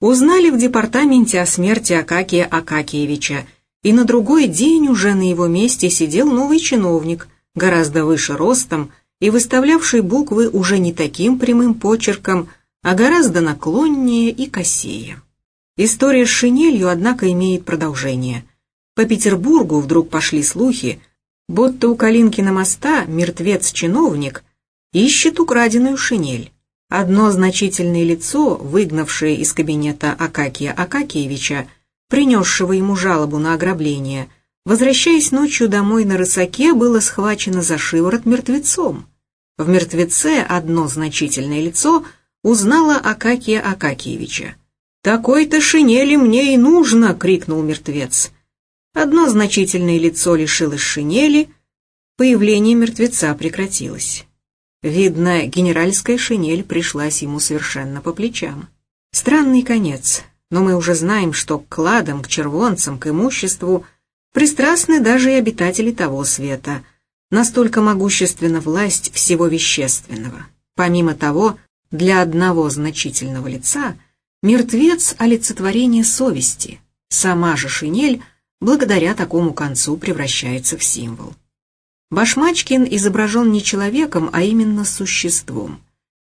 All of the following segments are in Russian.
Узнали в департаменте о смерти Акакия Акакиевича, и на другой день уже на его месте сидел новый чиновник, гораздо выше ростом и выставлявший буквы уже не таким прямым почерком, а гораздо наклоннее и косее. История с шинелью, однако, имеет продолжение. По Петербургу вдруг пошли слухи, будто у Калинкина моста мертвец-чиновник ищет украденную шинель. Одно значительное лицо, выгнавшее из кабинета Акакия Акакиевича, принесшего ему жалобу на ограбление, возвращаясь ночью домой на рысаке, было схвачено за шиворот мертвецом. В мертвеце одно значительное лицо узнало Акакия Акакиевича. «Такой-то шинели мне и нужно!» — крикнул мертвец. Одно значительное лицо лишилось шинели, появление мертвеца прекратилось. Видно, генеральская шинель пришлась ему совершенно по плечам. Странный конец, но мы уже знаем, что к кладам, к червонцам, к имуществу пристрастны даже и обитатели того света. Настолько могущественна власть всего вещественного. Помимо того, для одного значительного лица мертвец – олицетворение совести. Сама же шинель, благодаря такому концу, превращается в символ. Башмачкин изображен не человеком, а именно существом.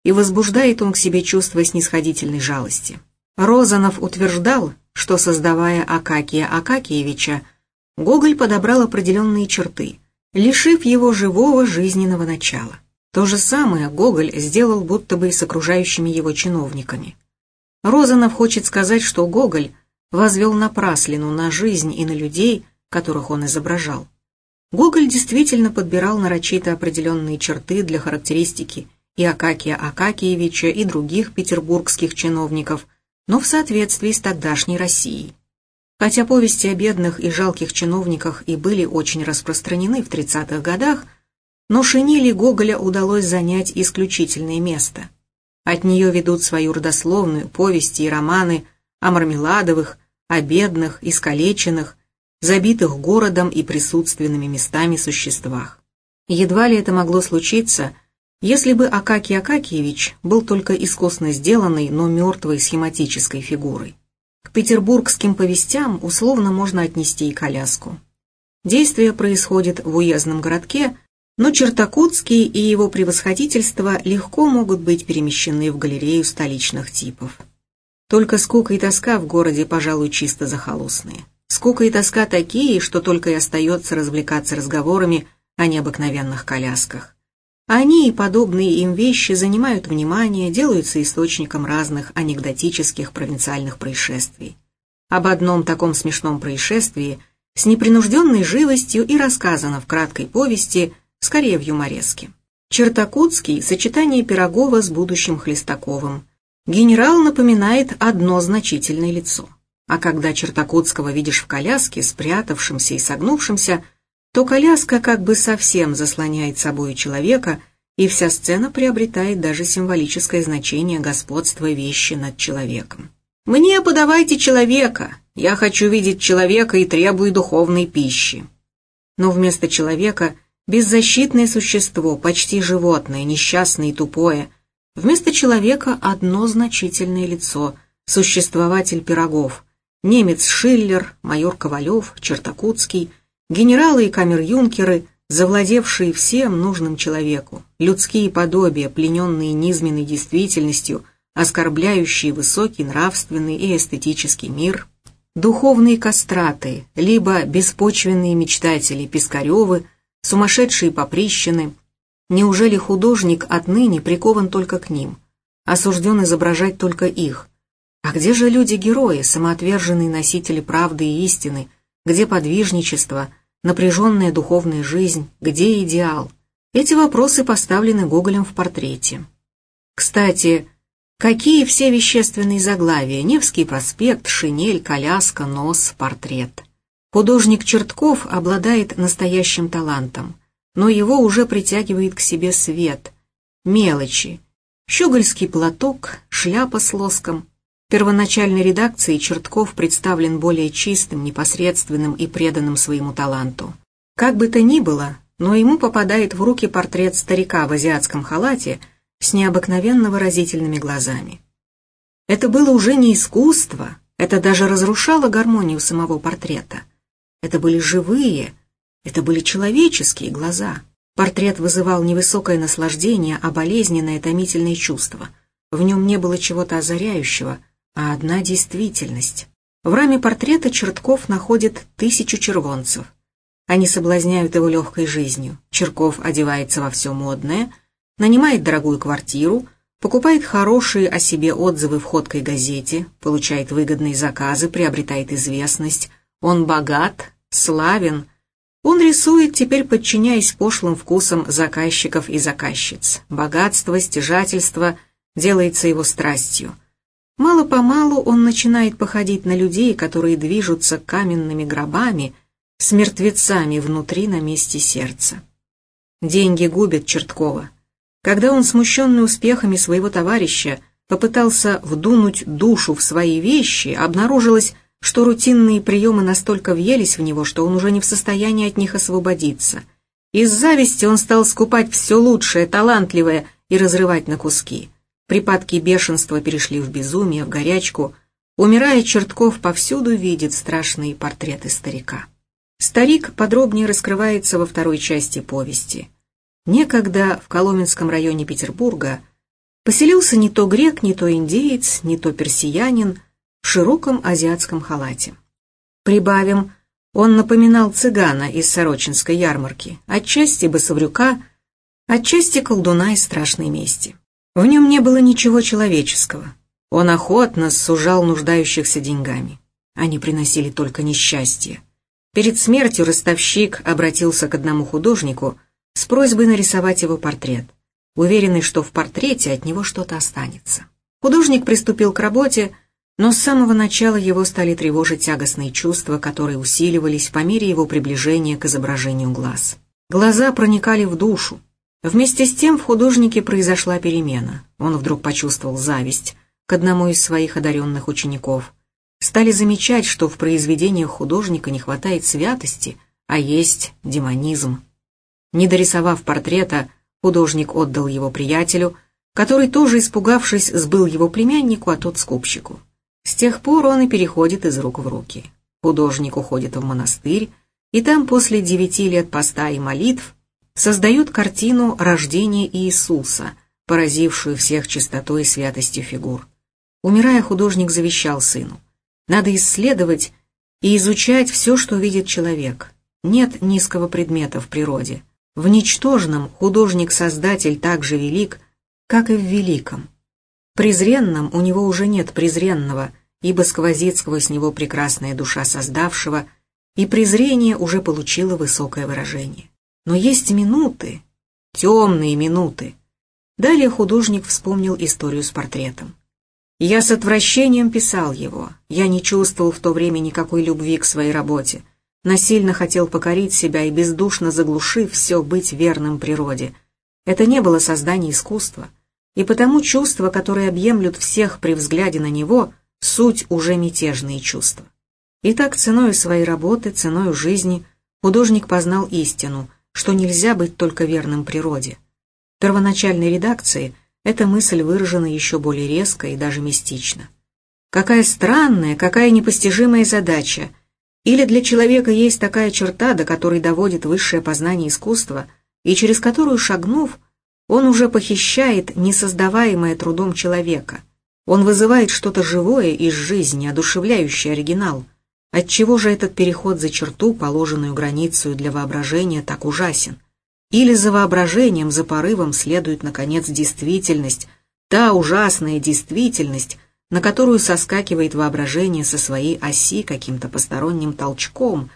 И возбуждает он к себе чувство снисходительной жалости. Розанов утверждал, что, создавая Акакия Акакиевича, Гоголь подобрал определенные черты, лишив его живого жизненного начала. То же самое Гоголь сделал будто бы и с окружающими его чиновниками. Розанов хочет сказать, что Гоголь возвел напраслину на жизнь и на людей, которых он изображал. Гоголь действительно подбирал нарочито определенные черты для характеристики и Акакия Акакиевича, и других петербургских чиновников, но в соответствии с тогдашней Россией. Хотя повести о бедных и жалких чиновниках и были очень распространены в 30-х годах, но шинели Гоголя удалось занять исключительное место. От нее ведут свою родословную повести и романы о мармеладовых, о бедных, искалеченных, забитых городом и присутственными местами существах. Едва ли это могло случиться, если бы Акакий Акакиевич был только искусно сделанной, но мертвой схематической фигурой. К петербургским повестям условно можно отнести и коляску. Действие происходит в уездном городке, но Чертакутский и его превосходительство легко могут быть перемещены в галерею столичных типов. Только скука и тоска в городе, пожалуй, чисто захолустные. Скука и тоска такие, что только и остается развлекаться разговорами о необыкновенных колясках. Они и подобные им вещи занимают внимание, делаются источником разных анекдотических провинциальных происшествий. Об одном таком смешном происшествии с непринужденной живостью и рассказано в краткой повести, скорее в юмореске. Чертакутский – сочетание Пирогова с будущим Хлестаковым. Генерал напоминает одно значительное лицо – а когда Чертакутского видишь в коляске, спрятавшемся и согнувшемся, то коляска как бы совсем заслоняет собой человека, и вся сцена приобретает даже символическое значение господства вещи над человеком. «Мне подавайте человека! Я хочу видеть человека и требую духовной пищи!» Но вместо человека беззащитное существо, почти животное, несчастное и тупое. Вместо человека одно значительное лицо, существователь пирогов – немец Шиллер, майор Ковалев, Чертакутский, генералы и камер-юнкеры, завладевшие всем нужным человеку, людские подобия, плененные низменной действительностью, оскорбляющие высокий нравственный и эстетический мир, духовные кастраты, либо беспочвенные мечтатели Пискаревы, сумасшедшие поприщины. Неужели художник отныне прикован только к ним, осужден изображать только их, а где же люди-герои, самоотверженные носители правды и истины? Где подвижничество, напряженная духовная жизнь? Где идеал? Эти вопросы поставлены Гоголем в портрете. Кстати, какие все вещественные заглавия? Невский проспект, шинель, коляска, нос, портрет. Художник Чертков обладает настоящим талантом, но его уже притягивает к себе свет, мелочи, щегольский платок, шляпа с лоском – первоначальной редакции Чертков представлен более чистым, непосредственным и преданным своему таланту. Как бы то ни было, но ему попадает в руки портрет старика в азиатском халате с необыкновенно выразительными глазами. Это было уже не искусство, это даже разрушало гармонию самого портрета. Это были живые, это были человеческие глаза. Портрет вызывал не высокое наслаждение, а болезненное томительное чувство. В нем не было чего-то озаряющего, а одна действительность. В раме портрета Чертков находит тысячу червонцев. Они соблазняют его легкой жизнью. Черков одевается во все модное, нанимает дорогую квартиру, покупает хорошие о себе отзывы в ходкой газете, получает выгодные заказы, приобретает известность. Он богат, славен, он рисует, теперь подчиняясь пошлым вкусам заказчиков и заказчиц. Богатство, стяжательство делается его страстью. Мало-помалу он начинает походить на людей, которые движутся каменными гробами, с мертвецами внутри на месте сердца. Деньги губят Черткова. Когда он, смущенный успехами своего товарища, попытался вдунуть душу в свои вещи, обнаружилось, что рутинные приемы настолько въелись в него, что он уже не в состоянии от них освободиться. Из зависти он стал скупать все лучшее, талантливое и разрывать на куски. Припадки бешенства перешли в безумие, в горячку. Умирая, Чертков повсюду видит страшные портреты старика. Старик подробнее раскрывается во второй части повести. Некогда в Коломенском районе Петербурга поселился не то грек, не то индеец, не то персиянин – в широком азиатском халате. Прибавим, он напоминал цыгана из Сорочинской ярмарки, отчасти басаврюка, отчасти колдуна из страшной мести. В нем не было ничего человеческого. Он охотно сужал нуждающихся деньгами. Они приносили только несчастье. Перед смертью ростовщик обратился к одному художнику с просьбой нарисовать его портрет, уверенный, что в портрете от него что-то останется. Художник приступил к работе, но с самого начала его стали тревожить тягостные чувства, которые усиливались по мере его приближения к изображению глаз. Глаза проникали в душу. Вместе с тем в художнике произошла перемена. Он вдруг почувствовал зависть к одному из своих одаренных учеников. Стали замечать, что в произведениях художника не хватает святости, а есть демонизм. Не дорисовав портрета, художник отдал его приятелю, который, тоже испугавшись, сбыл его племяннику, а тот скупщику. С тех пор он и переходит из рук в руки. Художник уходит в монастырь, и там после девяти лет поста и молитв создают картину рождения Иисуса, поразившую всех чистотой и святостью фигур. Умирая, художник завещал сыну. Надо исследовать и изучать все, что видит человек. Нет низкого предмета в природе. В ничтожном художник-создатель так же велик, как и в великом. Презренном у него уже нет презренного, ибо сквозит сквозь него прекрасная душа создавшего, и презрение уже получило высокое выражение. Но есть минуты, темные минуты. Далее художник вспомнил историю с портретом. Я с отвращением писал его. Я не чувствовал в то время никакой любви к своей работе. Насильно хотел покорить себя и бездушно заглушив все быть верным природе. Это не было создание искусства и потому чувства, которые объемлют всех при взгляде на него, суть уже мятежные чувства. Итак, ценой своей работы, ценой жизни, художник познал истину, что нельзя быть только верным природе. В первоначальной редакции эта мысль выражена еще более резко и даже мистично. Какая странная, какая непостижимая задача! Или для человека есть такая черта, до которой доводит высшее познание искусства, и через которую, шагнув, он уже похищает несоздаваемое трудом человека. Он вызывает что-то живое из жизни, одушевляющий оригинал. Отчего же этот переход за черту, положенную границу для воображения, так ужасен? Или за воображением, за порывом следует, наконец, действительность, та ужасная действительность, на которую соскакивает воображение со своей оси каким-то посторонним толчком,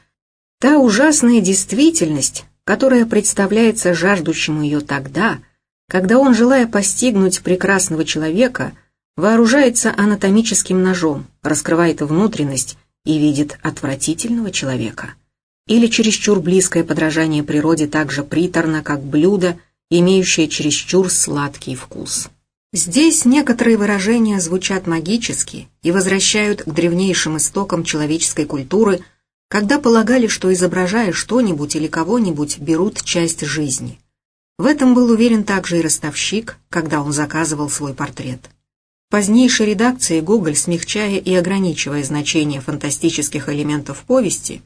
та ужасная действительность, которая представляется жаждущему ее тогда, когда он, желая постигнуть прекрасного человека, вооружается анатомическим ножом, раскрывает внутренность и видит отвратительного человека. Или чересчур близкое подражание природе так же приторно, как блюдо, имеющее чересчур сладкий вкус. Здесь некоторые выражения звучат магически и возвращают к древнейшим истокам человеческой культуры, когда полагали, что изображая что-нибудь или кого-нибудь, берут часть жизни – в этом был уверен также и ростовщик, когда он заказывал свой портрет. Позднейшей редакции Гоголь, смягчая и ограничивая значение фантастических элементов повести,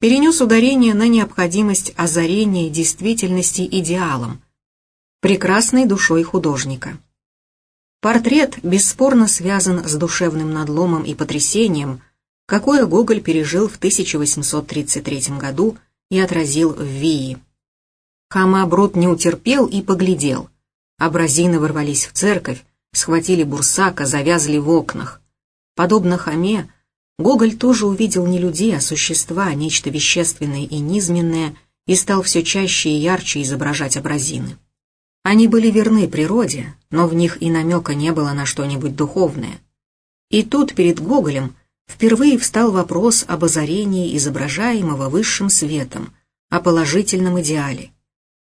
перенес ударение на необходимость озарения действительности идеалом, прекрасной душой художника. Портрет бесспорно связан с душевным надломом и потрясением, какое Гоголь пережил в 1833 году и отразил в Вии. Хама Брод не утерпел и поглядел. Абразины ворвались в церковь, схватили бурсака, завязли в окнах. Подобно Хаме, Гоголь тоже увидел не людей, а существа, нечто вещественное и низменное, и стал все чаще и ярче изображать абразины. Они были верны природе, но в них и намека не было на что-нибудь духовное. И тут перед Гоголем впервые встал вопрос об озарении изображаемого высшим светом, о положительном идеале.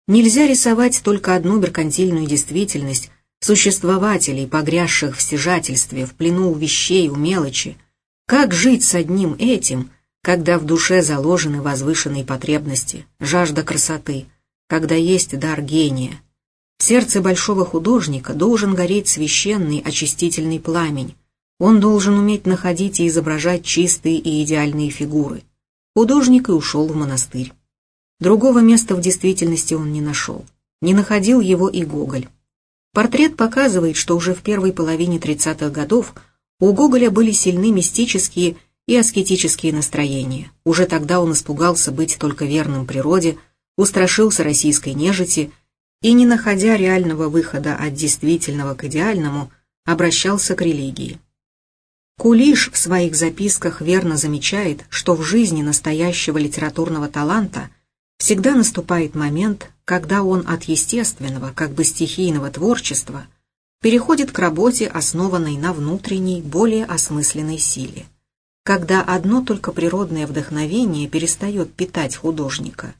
Нельзя рисовать только одну меркантильную действительность существователей, погрязших в стяжательстве, в плену у вещей, у мелочи. Как жить с одним этим, когда в душе заложены возвышенные потребности, жажда красоты, когда есть дар гения? В сердце большого художника должен гореть священный очистительный пламень. Он должен уметь находить и изображать чистые и идеальные фигуры. Художник и ушел в монастырь. Другого места в действительности он не нашел. Не находил его и Гоголь. Портрет показывает, что уже в первой половине 30-х годов у Гоголя были сильны мистические и аскетические настроения. Уже тогда он испугался быть только верным природе, устрашился российской нежити и, не находя реального выхода от действительного к идеальному, обращался к религии. Кулиш в своих записках верно замечает, что в жизни настоящего литературного таланта – всегда наступает момент, когда он от естественного, как бы стихийного творчества переходит к работе, основанной на внутренней, более осмысленной силе. Когда одно только природное вдохновение перестает питать художника.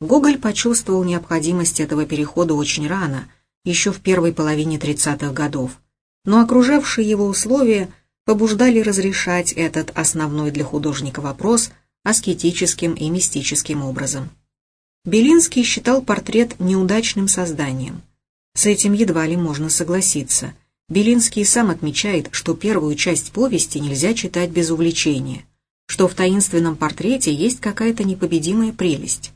Гоголь почувствовал необходимость этого перехода очень рано, еще в первой половине 30-х годов, но окружавшие его условия побуждали разрешать этот основной для художника вопрос аскетическим и мистическим образом. Белинский считал портрет неудачным созданием. С этим едва ли можно согласиться. Белинский сам отмечает, что первую часть повести нельзя читать без увлечения, что в таинственном портрете есть какая-то непобедимая прелесть.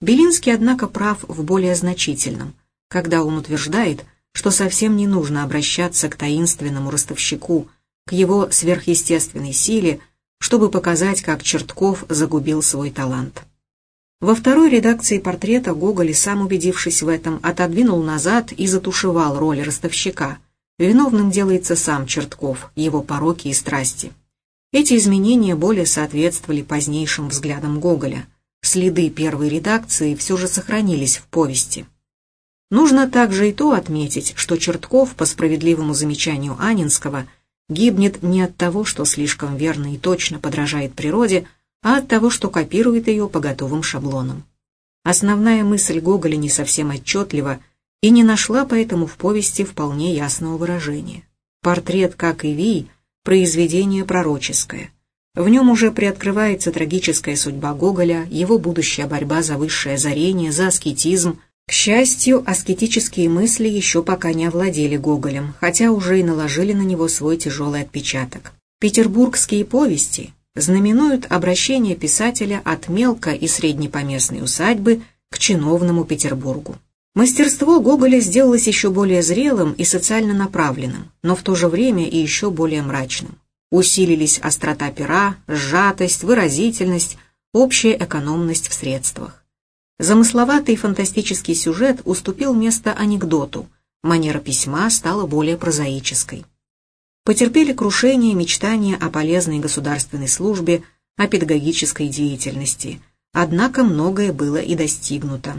Белинский, однако, прав в более значительном, когда он утверждает, что совсем не нужно обращаться к таинственному ростовщику, к его сверхъестественной силе, чтобы показать, как Чертков загубил свой талант. Во второй редакции портрета Гоголь, сам убедившись в этом, отодвинул назад и затушевал роль ростовщика. Виновным делается сам Чертков, его пороки и страсти. Эти изменения более соответствовали позднейшим взглядам Гоголя. Следы первой редакции все же сохранились в повести. Нужно также и то отметить, что Чертков, по справедливому замечанию Анинского, гибнет не от того, что слишком верно и точно подражает природе, а от того, что копирует ее по готовым шаблонам. Основная мысль Гоголя не совсем отчетлива и не нашла поэтому в повести вполне ясного выражения. Портрет, как и Вий, произведение пророческое. В нем уже приоткрывается трагическая судьба Гоголя, его будущая борьба за высшее озарение, за аскетизм. К счастью, аскетические мысли еще пока не овладели Гоголем, хотя уже и наложили на него свой тяжелый отпечаток. Петербургские повести, знаменуют обращение писателя от мелко- и среднепоместной усадьбы к чиновному Петербургу. Мастерство Гоголя сделалось еще более зрелым и социально направленным, но в то же время и еще более мрачным. Усилились острота пера, сжатость, выразительность, общая экономность в средствах. Замысловатый фантастический сюжет уступил место анекдоту, манера письма стала более прозаической потерпели крушение мечтания о полезной государственной службе, о педагогической деятельности. Однако многое было и достигнуто.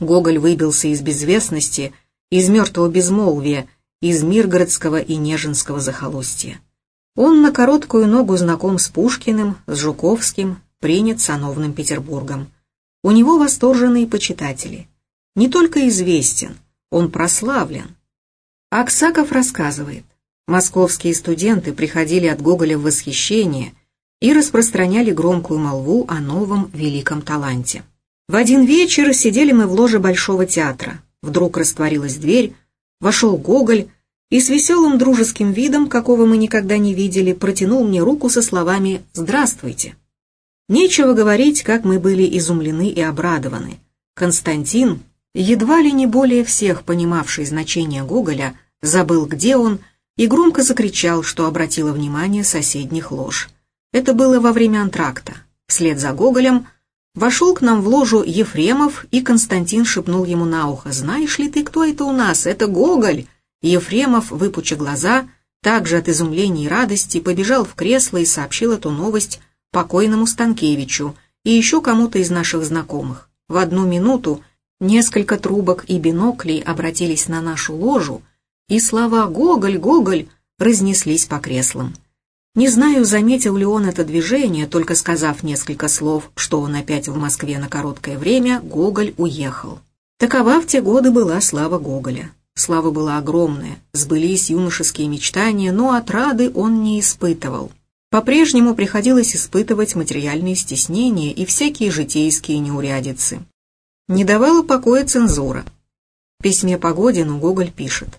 Гоголь выбился из безвестности, из мертвого безмолвия, из Миргородского и Нежинского захолустья. Он на короткую ногу знаком с Пушкиным, с Жуковским, принят сановным Петербургом. У него восторженные почитатели. Не только известен, он прославлен. Аксаков рассказывает, Московские студенты приходили от Гоголя в восхищение и распространяли громкую молву о новом великом таланте. В один вечер сидели мы в ложе Большого театра. Вдруг растворилась дверь, вошел Гоголь и с веселым дружеским видом, какого мы никогда не видели, протянул мне руку со словами «Здравствуйте». Нечего говорить, как мы были изумлены и обрадованы. Константин, едва ли не более всех понимавший значение Гоголя, забыл, где он, и громко закричал, что обратило внимание соседних лож. Это было во время антракта. Вслед за Гоголем вошел к нам в ложу Ефремов, и Константин шепнул ему на ухо, «Знаешь ли ты, кто это у нас? Это Гоголь!» Ефремов, выпуча глаза, также от изумления и радости, побежал в кресло и сообщил эту новость покойному Станкевичу и еще кому-то из наших знакомых. В одну минуту несколько трубок и биноклей обратились на нашу ложу, и слова «Гоголь, Гоголь» разнеслись по креслам. Не знаю, заметил ли он это движение, только сказав несколько слов, что он опять в Москве на короткое время, Гоголь уехал. Такова в те годы была слава Гоголя. Слава была огромная, сбылись юношеские мечтания, но отрады он не испытывал. По-прежнему приходилось испытывать материальные стеснения и всякие житейские неурядицы. Не давала покоя цензура. В письме Погодину Гоголь пишет.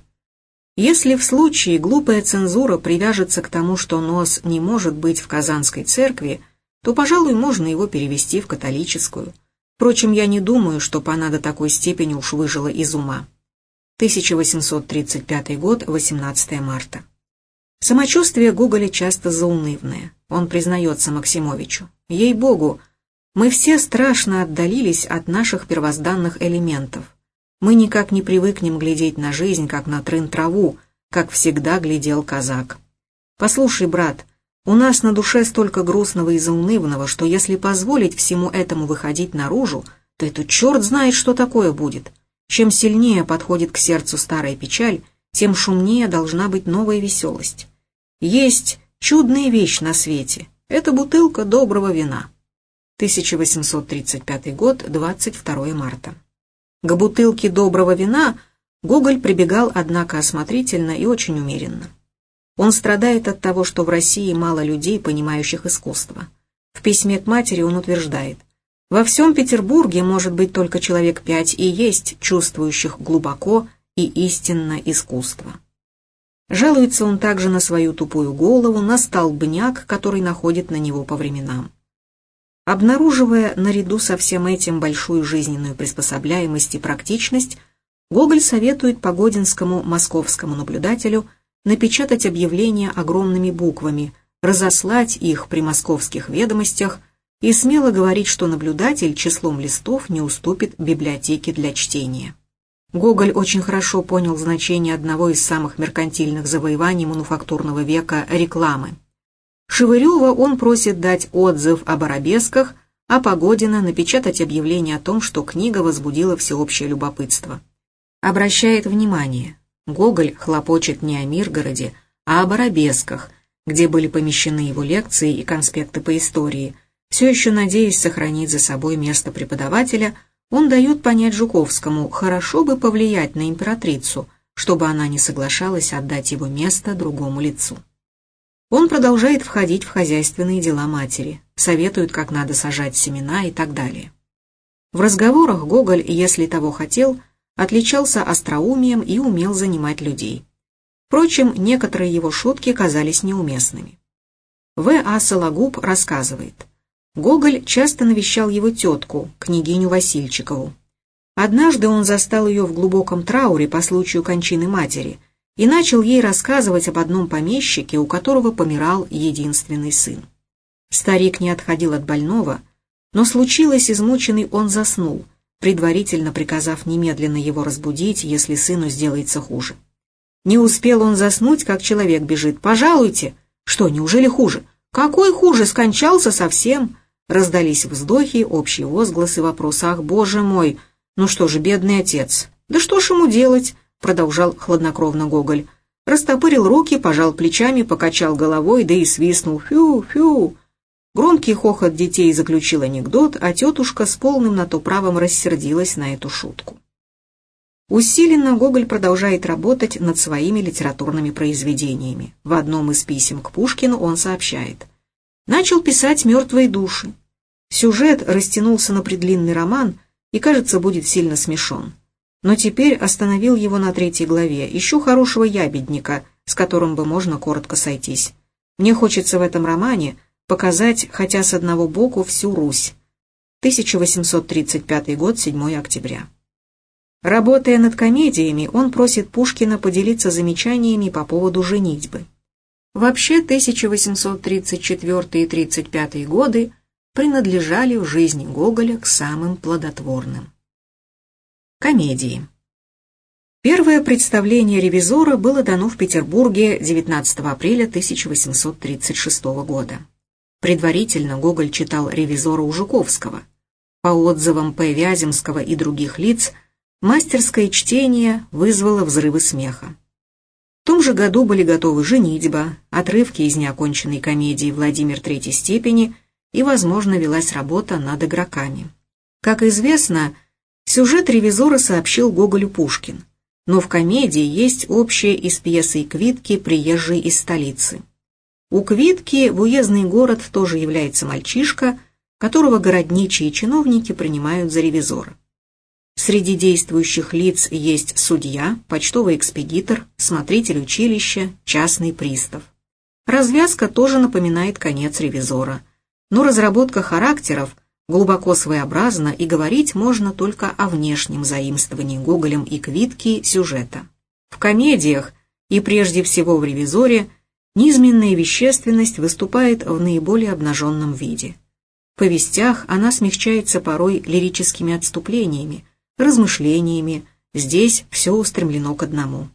Если в случае глупая цензура привяжется к тому, что нос не может быть в Казанской церкви, то, пожалуй, можно его перевести в католическую. Впрочем, я не думаю, что она до такой степени уж выжила из ума. 1835 год, 18 марта. Самочувствие Гоголя часто заунывное. Он признается Максимовичу. Ей-богу, мы все страшно отдалились от наших первозданных элементов. Мы никак не привыкнем глядеть на жизнь, как на трын-траву, как всегда глядел казак. Послушай, брат, у нас на душе столько грустного и заунывного, что если позволить всему этому выходить наружу, то это черт знает, что такое будет. Чем сильнее подходит к сердцу старая печаль, тем шумнее должна быть новая веселость. Есть чудная вещь на свете. Это бутылка доброго вина. 1835 год, 22 марта. К бутылке доброго вина Гоголь прибегал, однако, осмотрительно и очень умеренно. Он страдает от того, что в России мало людей, понимающих искусство. В письме к матери он утверждает, «Во всем Петербурге может быть только человек пять и есть чувствующих глубоко и истинно искусство». Жалуется он также на свою тупую голову, на столбняк, который находит на него по временам. Обнаруживая наряду со всем этим большую жизненную приспособляемость и практичность, Гоголь советует погодинскому московскому наблюдателю напечатать объявления огромными буквами, разослать их при московских ведомостях и смело говорить, что наблюдатель числом листов не уступит библиотеке для чтения. Гоголь очень хорошо понял значение одного из самых меркантильных завоеваний мануфактурного века – рекламы. Шевырева он просит дать отзыв об арабесках, а Погодина напечатать объявление о том, что книга возбудила всеобщее любопытство. Обращает внимание, Гоголь хлопочет не о Миргороде, а об арабесках, где были помещены его лекции и конспекты по истории, все еще надеясь сохранить за собой место преподавателя – он дает понять Жуковскому, хорошо бы повлиять на императрицу, чтобы она не соглашалась отдать его место другому лицу. Он продолжает входить в хозяйственные дела матери, советует, как надо сажать семена и так далее. В разговорах Гоголь, если того хотел, отличался остроумием и умел занимать людей. Впрочем, некоторые его шутки казались неуместными. В. А. Сологуб рассказывает – Гоголь часто навещал его тетку, княгиню Васильчикову. Однажды он застал ее в глубоком трауре по случаю кончины матери и начал ей рассказывать об одном помещике, у которого помирал единственный сын. Старик не отходил от больного, но случилось, измученный он заснул, предварительно приказав немедленно его разбудить, если сыну сделается хуже. Не успел он заснуть, как человек бежит. «Пожалуйте!» «Что, неужели хуже?» «Какой хуже? Скончался совсем!» Раздались вздохи, общие возгласы, вопросы. «Ах, боже мой! Ну что же, бедный отец! Да что ж ему делать?» Продолжал хладнокровно Гоголь. Растопырил руки, пожал плечами, покачал головой, да и свистнул. «Фью, Громкий хохот детей заключил анекдот, а тетушка с полным на то правом рассердилась на эту шутку. Усиленно Гоголь продолжает работать над своими литературными произведениями. В одном из писем к Пушкину он сообщает – начал писать «Мертвые души». Сюжет растянулся на предлинный роман и, кажется, будет сильно смешон. Но теперь остановил его на третьей главе. Ищу хорошего ябедника, с которым бы можно коротко сойтись. Мне хочется в этом романе показать, хотя с одного боку, всю Русь. 1835 год, 7 октября. Работая над комедиями, он просит Пушкина поделиться замечаниями по поводу женитьбы. Вообще 1834 и 35 годы принадлежали в жизни Гоголя к самым плодотворным. Комедии. Первое представление «Ревизора» было дано в Петербурге 19 апреля 1836 года. Предварительно Гоголь читал «Ревизора» у Жуковского. По отзывам П. Вяземского и других лиц, мастерское чтение вызвало взрывы смеха. В том же году были готовы «Женитьба», отрывки из неоконченной комедии «Владимир третьей степени» и, возможно, велась работа над игроками. Как известно, сюжет «Ревизора» сообщил Гоголю Пушкин, но в комедии есть общее из пьесы «Квитки» приезжий из столицы. У Квитки в уездный город тоже является мальчишка – которого городничие чиновники принимают за ревизора. Среди действующих лиц есть судья, почтовый экспедитор, смотритель училища, частный пристав. Развязка тоже напоминает конец ревизора. Но разработка характеров глубоко своеобразна и говорить можно только о внешнем заимствовании Гоголем и Квитки сюжета. В комедиях и прежде всего в ревизоре низменная вещественность выступает в наиболее обнаженном виде – в повестях она смягчается порой лирическими отступлениями, размышлениями, здесь все устремлено к одному.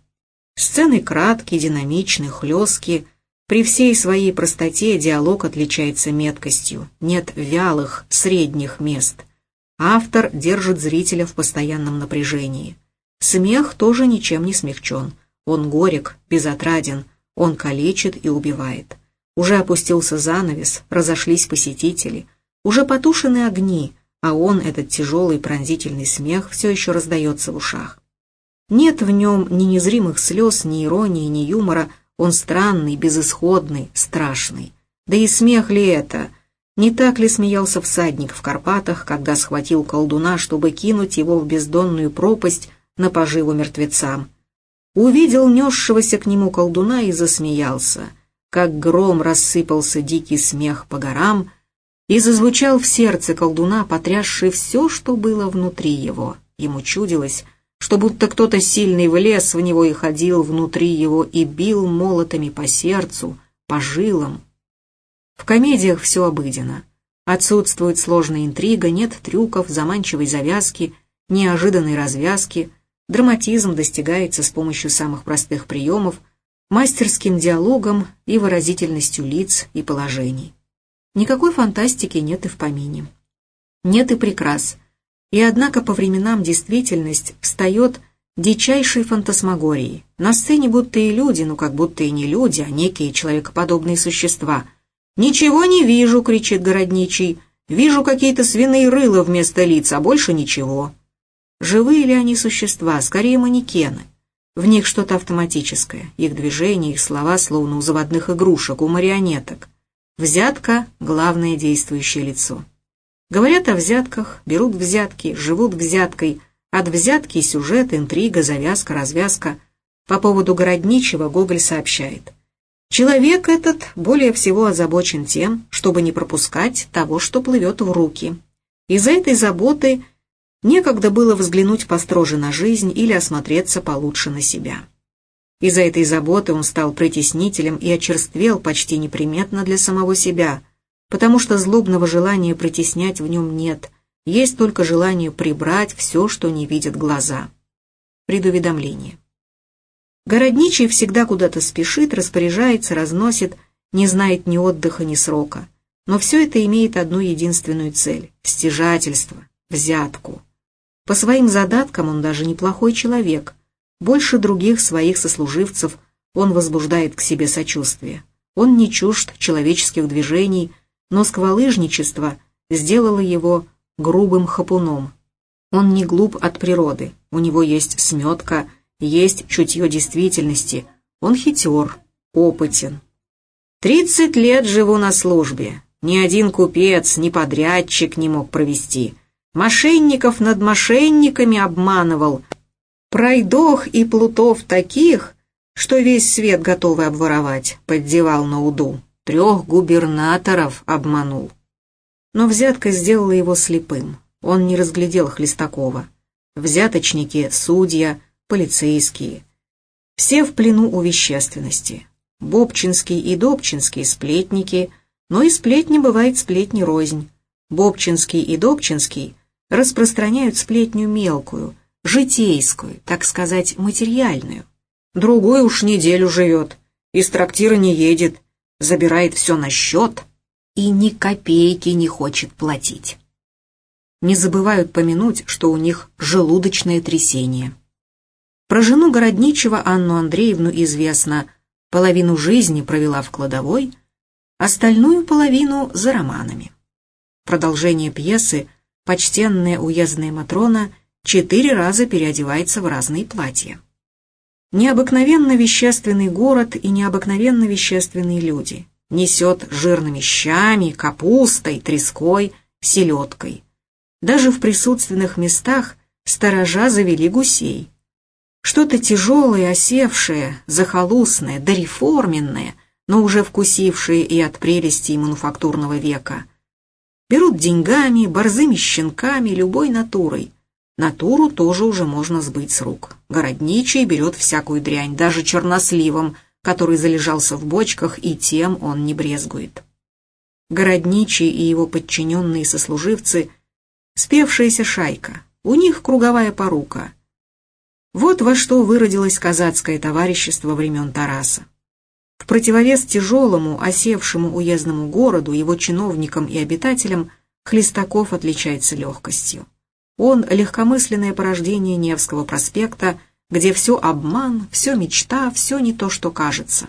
Сцены краткие, динамичны, хлесткие. При всей своей простоте диалог отличается меткостью, нет вялых, средних мест. Автор держит зрителя в постоянном напряжении. Смех тоже ничем не смягчен. Он горек, безотраден, он калечит и убивает. Уже опустился занавес, разошлись посетители – уже потушены огни, а он, этот тяжелый пронзительный смех, все еще раздается в ушах. Нет в нем ни незримых слез, ни иронии, ни юмора, он странный, безысходный, страшный. Да и смех ли это? Не так ли смеялся всадник в Карпатах, когда схватил колдуна, чтобы кинуть его в бездонную пропасть на поживу мертвецам? Увидел несшегося к нему колдуна и засмеялся. Как гром рассыпался дикий смех по горам — и зазвучал в сердце колдуна, потрясший все, что было внутри его. Ему чудилось, что будто кто-то сильный влез в него и ходил внутри его и бил молотами по сердцу, по жилам. В комедиях все обыденно. Отсутствует сложная интрига, нет трюков, заманчивой завязки, неожиданной развязки. Драматизм достигается с помощью самых простых приемов, мастерским диалогом и выразительностью лиц и положений. Никакой фантастики нет и в помине. Нет и прикрас. И однако по временам действительность встает дичайшей фантасмагорией. На сцене будто и люди, но как будто и не люди, а некие человекоподобные существа. «Ничего не вижу!» — кричит городничий. «Вижу какие-то свиные рыла вместо лиц, а больше ничего». Живые ли они существа? Скорее манекены. В них что-то автоматическое. Их движения, их слова словно у заводных игрушек, у марионеток. Взятка – главное действующее лицо. Говорят о взятках, берут взятки, живут взяткой. От взятки сюжет, интрига, завязка, развязка. По поводу Городничего Гоголь сообщает. Человек этот более всего озабочен тем, чтобы не пропускать того, что плывет в руки. Из-за этой заботы некогда было взглянуть построже на жизнь или осмотреться получше на себя. Из-за этой заботы он стал притеснителем и очерствел почти неприметно для самого себя, потому что злобного желания притеснять в нем нет, есть только желание прибрать все, что не видят глаза. Предуведомление. Городничий всегда куда-то спешит, распоряжается, разносит, не знает ни отдыха, ни срока. Но все это имеет одну единственную цель – стяжательство, взятку. По своим задаткам он даже неплохой человек, больше других своих сослуживцев он возбуждает к себе сочувствие. Он не чужд человеческих движений, но сквалыжничество сделало его грубым хапуном. Он не глуп от природы, у него есть сметка, есть чутье действительности, он хитер, опытен. Тридцать лет живу на службе, ни один купец, ни подрядчик не мог провести. Мошенников над мошенниками обманывал, Пройдох и плутов таких, что весь свет готовы обворовать, поддевал на уду. Трех губернаторов обманул. Но взятка сделала его слепым. Он не разглядел Хлестакова. Взяточники, судья, полицейские. Все в плену у вещественности. Бобчинский и Добчинский сплетники, но и сплетни бывает сплетни рознь. Бобчинский и Добчинский распространяют сплетню мелкую, житейскую, так сказать, материальную. Другой уж неделю живет, из трактира не едет, забирает все на счет и ни копейки не хочет платить. Не забывают помянуть, что у них желудочное трясение. Про жену Городничего Анну Андреевну известно, половину жизни провела в кладовой, остальную половину за романами. Продолжение пьесы почтенная уездная Матрона четыре раза переодевается в разные платья. Необыкновенно вещественный город и необыкновенно вещественные люди. Несет жирными щами, капустой, треской, селедкой. Даже в присутственных местах сторожа завели гусей. Что-то тяжелое, осевшее, захолустное, дореформенное, но уже вкусившее и от прелестей мануфактурного века. Берут деньгами, борзыми щенками, любой натурой – Натуру тоже уже можно сбыть с рук. Городничий берет всякую дрянь, даже черносливом, который залежался в бочках, и тем он не брезгует. Городничий и его подчиненные сослуживцы — спевшаяся шайка, у них круговая порука. Вот во что выродилось казацкое товарищество времен Тараса. В противовес тяжелому, осевшему уездному городу, его чиновникам и обитателям, Хлестаков отличается легкостью. Он — легкомысленное порождение Невского проспекта, где все обман, все мечта, все не то, что кажется.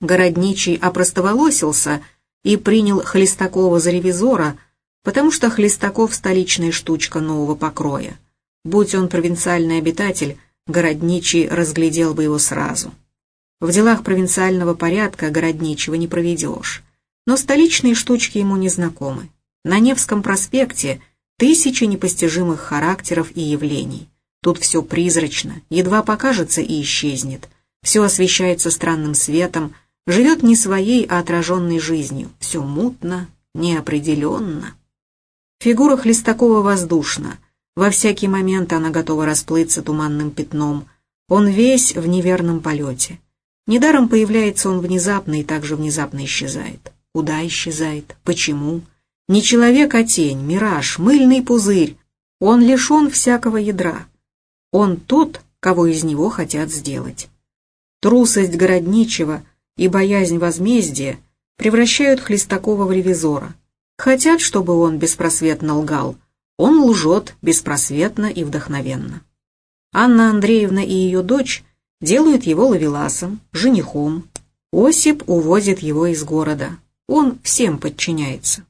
Городничий опростоволосился и принял Хлестакова за ревизора, потому что Хлестаков — столичная штучка нового покроя. Будь он провинциальный обитатель, Городничий разглядел бы его сразу. В делах провинциального порядка Городничего не проведешь. Но столичные штучки ему не знакомы. На Невском проспекте — Тысячи непостижимых характеров и явлений. Тут все призрачно, едва покажется и исчезнет. Все освещается странным светом, живет не своей, а отраженной жизнью. Все мутно, неопределенно. Фигура Хлестакова воздушна. Во всякий момент она готова расплыться туманным пятном. Он весь в неверном полете. Недаром появляется он внезапно и также внезапно исчезает. Куда исчезает? Почему? Не человек, а тень, мираж, мыльный пузырь. Он лишен всякого ядра. Он тот, кого из него хотят сделать. Трусость городничего и боязнь возмездия превращают Хлестакова в ревизора. Хотят, чтобы он беспросветно лгал. Он лжет беспросветно и вдохновенно. Анна Андреевна и ее дочь делают его ловеласом, женихом. Осип увозит его из города. Он всем подчиняется.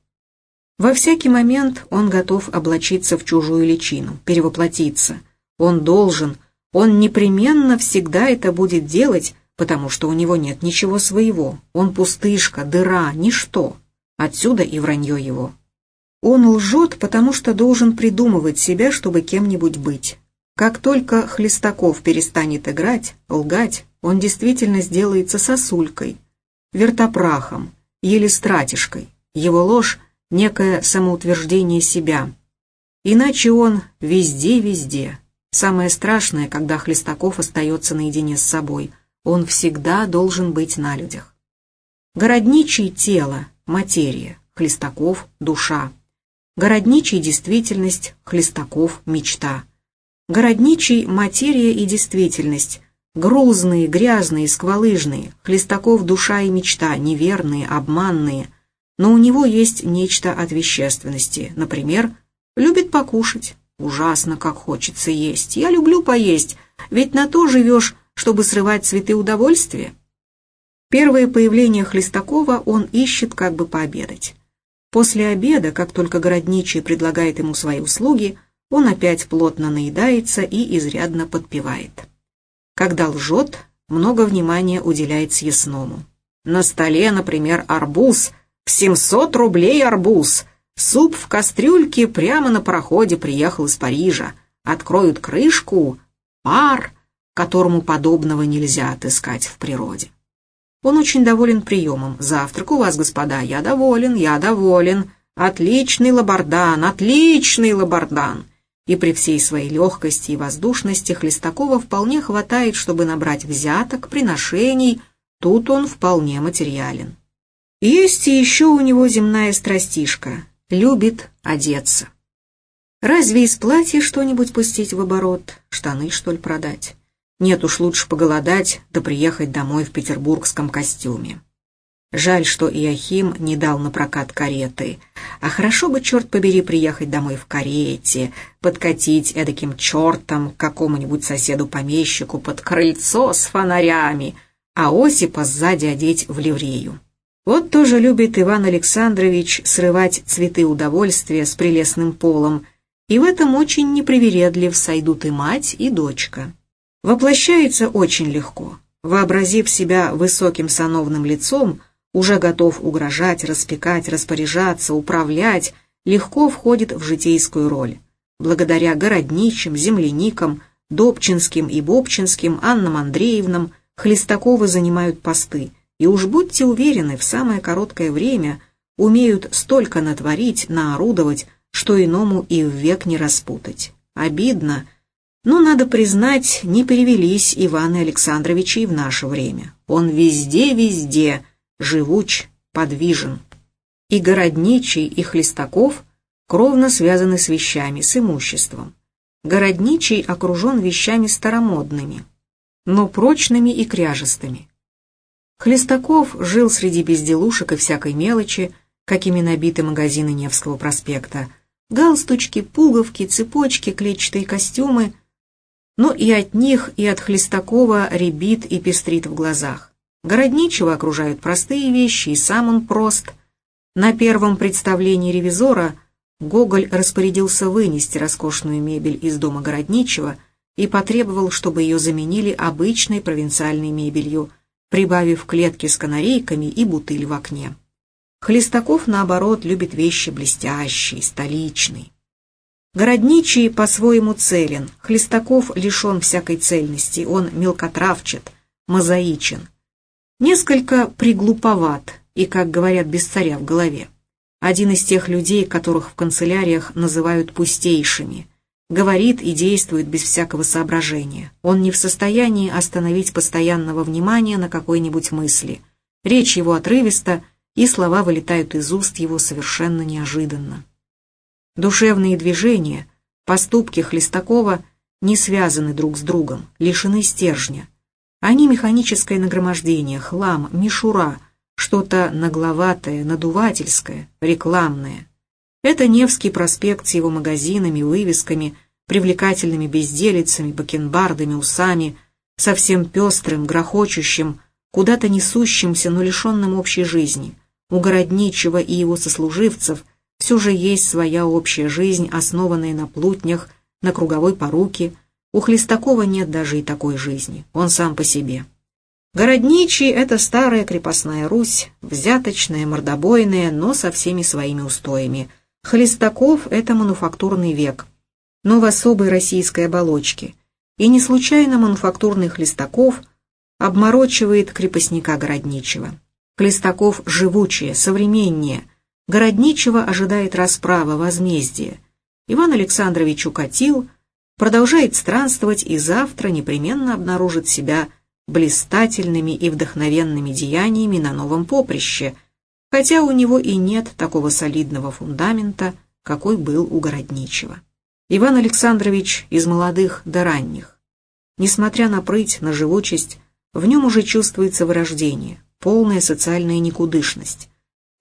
Во всякий момент он готов облачиться в чужую личину, перевоплотиться. Он должен, он непременно всегда это будет делать, потому что у него нет ничего своего. Он пустышка, дыра, ничто. Отсюда и вранье его. Он лжет, потому что должен придумывать себя, чтобы кем-нибудь быть. Как только Хлестаков перестанет играть, лгать, он действительно сделается сосулькой, вертопрахом, еле стратишкой. Его ложь — некое самоутверждение себя. Иначе он везде-везде. Самое страшное, когда Хлестаков остается наедине с собой. Он всегда должен быть на людях. Городничий — тело, материя, Хлестаков — душа. Городничий — действительность, Хлестаков — мечта. Городничий — материя и действительность, грузные, грязные, сквалыжные, Хлестаков — душа и мечта, неверные, обманные — но у него есть нечто от вещественности. Например, любит покушать. Ужасно, как хочется есть. Я люблю поесть, ведь на то живешь, чтобы срывать цветы удовольствия. Первое появление Хлестакова он ищет как бы пообедать. После обеда, как только городничий предлагает ему свои услуги, он опять плотно наедается и изрядно подпевает. Когда лжет, много внимания уделяет съестному. На столе, например, арбуз – в семьсот рублей арбуз. Суп в кастрюльке прямо на пароходе приехал из Парижа. Откроют крышку. пар, которому подобного нельзя отыскать в природе. Он очень доволен приемом. «Завтрак у вас, господа, я доволен, я доволен. Отличный лабардан, отличный лабардан!» И при всей своей легкости и воздушности Хлестакова вполне хватает, чтобы набрать взяток, приношений. Тут он вполне материален. Есть и еще у него земная страстишка. Любит одеться. Разве из платья что-нибудь пустить в оборот? Штаны, что ли, продать? Нет уж, лучше поголодать, да приехать домой в петербургском костюме. Жаль, что Иохим не дал на прокат кареты. А хорошо бы, черт побери, приехать домой в карете, подкатить эдаким чертом к какому-нибудь соседу-помещику под крыльцо с фонарями, а Осипа сзади одеть в ливрею. Вот тоже любит Иван Александрович срывать цветы удовольствия с прелестным полом, и в этом очень непривередлив сойдут и мать, и дочка. Воплощается очень легко. Вообразив себя высоким сановным лицом, уже готов угрожать, распекать, распоряжаться, управлять, легко входит в житейскую роль. Благодаря городничим, земляникам, Добчинским и Бобчинским, Аннам Андреевнам, Хлестаковы занимают посты, и уж будьте уверены, в самое короткое время умеют столько натворить, наорудовать, что иному и в век не распутать. Обидно, но, надо признать, не перевелись Иваны Александровичи и в наше время. Он везде-везде живуч, подвижен. И Городничий, и Хлестаков кровно связаны с вещами, с имуществом. Городничий окружен вещами старомодными, но прочными и кряжестыми. Хлестаков жил среди безделушек и всякой мелочи, какими набиты магазины Невского проспекта. Галстучки, пуговки, цепочки, клетчатые костюмы – но и от них, и от Хлестакова рябит и пестрит в глазах. Городничего окружают простые вещи, и сам он прост. На первом представлении ревизора Гоголь распорядился вынести роскошную мебель из дома Городничего и потребовал, чтобы ее заменили обычной провинциальной мебелью, прибавив клетки с канарейками и бутыль в окне. Хлестаков, наоборот, любит вещи блестящие, столичные. Городничий по-своему целен, Хлестаков лишен всякой цельности, он мелкотравчат, мозаичен. Несколько приглуповат и, как говорят, без царя в голове. Один из тех людей, которых в канцеляриях называют пустейшими. Говорит и действует без всякого соображения. Он не в состоянии остановить постоянного внимания на какой-нибудь мысли. Речь его отрывиста, и слова вылетают из уст его совершенно неожиданно. Душевные движения, поступки Хлестакова не связаны друг с другом, лишены стержня. Они механическое нагромождение, хлам, мишура, что-то нагловатое, надувательское, рекламное. Это Невский проспект с его магазинами, вывесками, привлекательными безделицами, бакенбардами, усами, совсем пестрым, грохочущим, куда-то несущимся, но лишенным общей жизни. У Городничего и его сослуживцев – все же есть своя общая жизнь, основанная на плутнях, на круговой поруке. У Хлестакова нет даже и такой жизни, он сам по себе. Городничий — это старая крепостная Русь, взяточная, мордобойная, но со всеми своими устоями. Хлестаков — это мануфактурный век, но в особой российской оболочке. И не случайно мануфактурный Хлестаков обморочивает крепостника Городничего. Хлестаков живучее, современнее — Городничего ожидает расправа, возмездие. Иван Александрович укатил, продолжает странствовать и завтра непременно обнаружит себя блистательными и вдохновенными деяниями на новом поприще, хотя у него и нет такого солидного фундамента, какой был у Городничего. Иван Александрович из молодых до ранних. Несмотря на прыть, на живучесть, в нем уже чувствуется вырождение, полная социальная никудышность.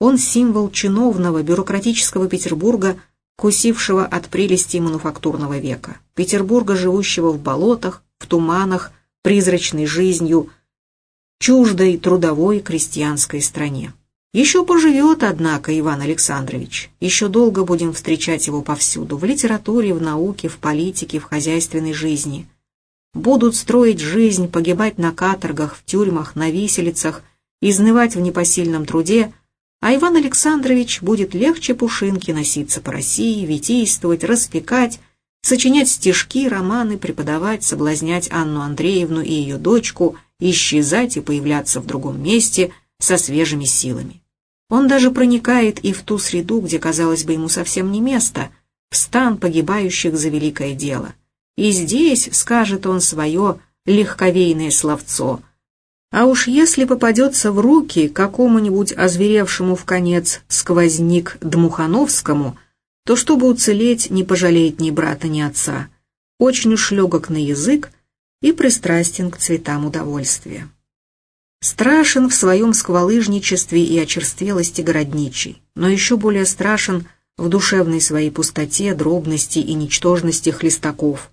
Он символ чиновного бюрократического Петербурга, кусившего от прелестей мануфактурного века, Петербурга, живущего в болотах, в туманах, призрачной жизнью, чуждой трудовой крестьянской стране. Еще поживет, однако, Иван Александрович. Еще долго будем встречать его повсюду, в литературе, в науке, в политике, в хозяйственной жизни. Будут строить жизнь, погибать на каторгах, в тюрьмах, на виселицах, изнывать в непосильном труде – а Иван Александрович будет легче Пушинки носиться по России, витийствовать, распекать, сочинять стишки, романы, преподавать, соблазнять Анну Андреевну и ее дочку, исчезать и появляться в другом месте со свежими силами. Он даже проникает и в ту среду, где, казалось бы, ему совсем не место, в стан погибающих за великое дело. И здесь скажет он свое легковейное словцо. А уж если попадется в руки какому-нибудь озверевшему в конец сквозник Дмухановскому – то чтобы уцелеть, не пожалеет ни брата, ни отца. Очень уж легок на язык и пристрастен к цветам удовольствия. Страшен в своем сквалыжничестве и очерствелости городничий, но еще более страшен в душевной своей пустоте, дробности и ничтожности хлестаков.